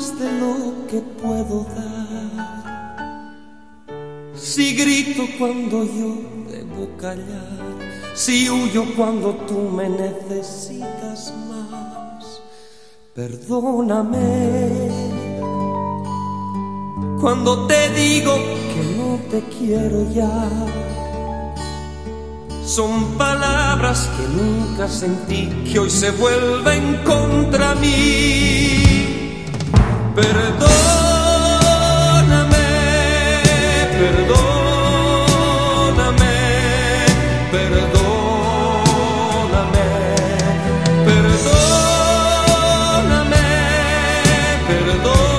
de lo que puedo dar. Si grito cuando yo debo callar, si huyo cuando tú me necesitas más, perdóname. Cuando te digo que no te quiero ya, son palabras que nunca sentí, que hoy se vuelven contra mí. Perdóname, perdóname, perdóname, perdóname, perdóname,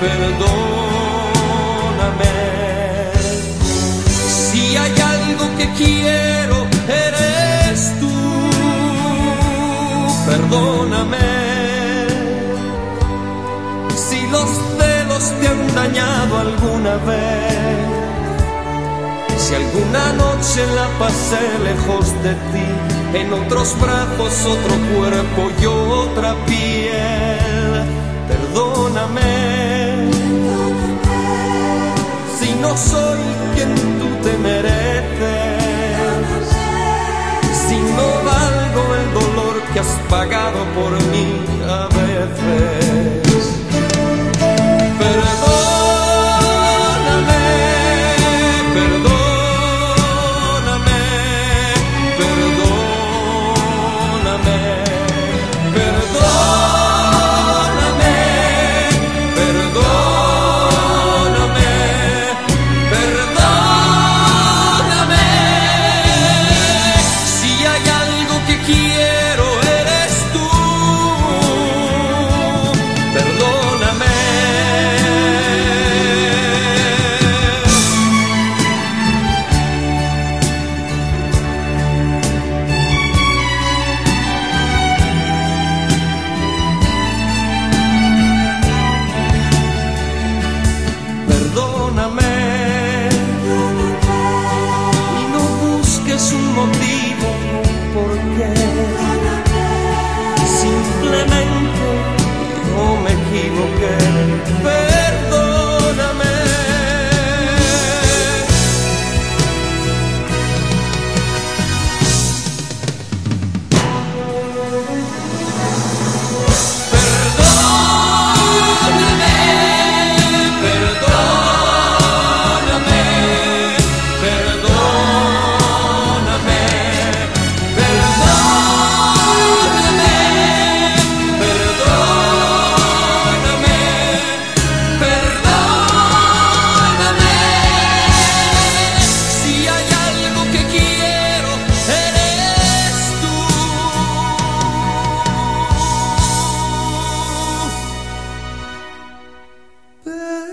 perdóname. Si hay algo que quiero, eres tú. Perdóname. Si los celos te han dañado alguna vez. Si alguna noche la pasé lejos de ti, en otros brazos otro cuerpo y otra piel. Perdóname si no soy quien tú te mereces, si no valgo el dolor que has pagado por mí Simplemente no me equivoqué. Perdóname.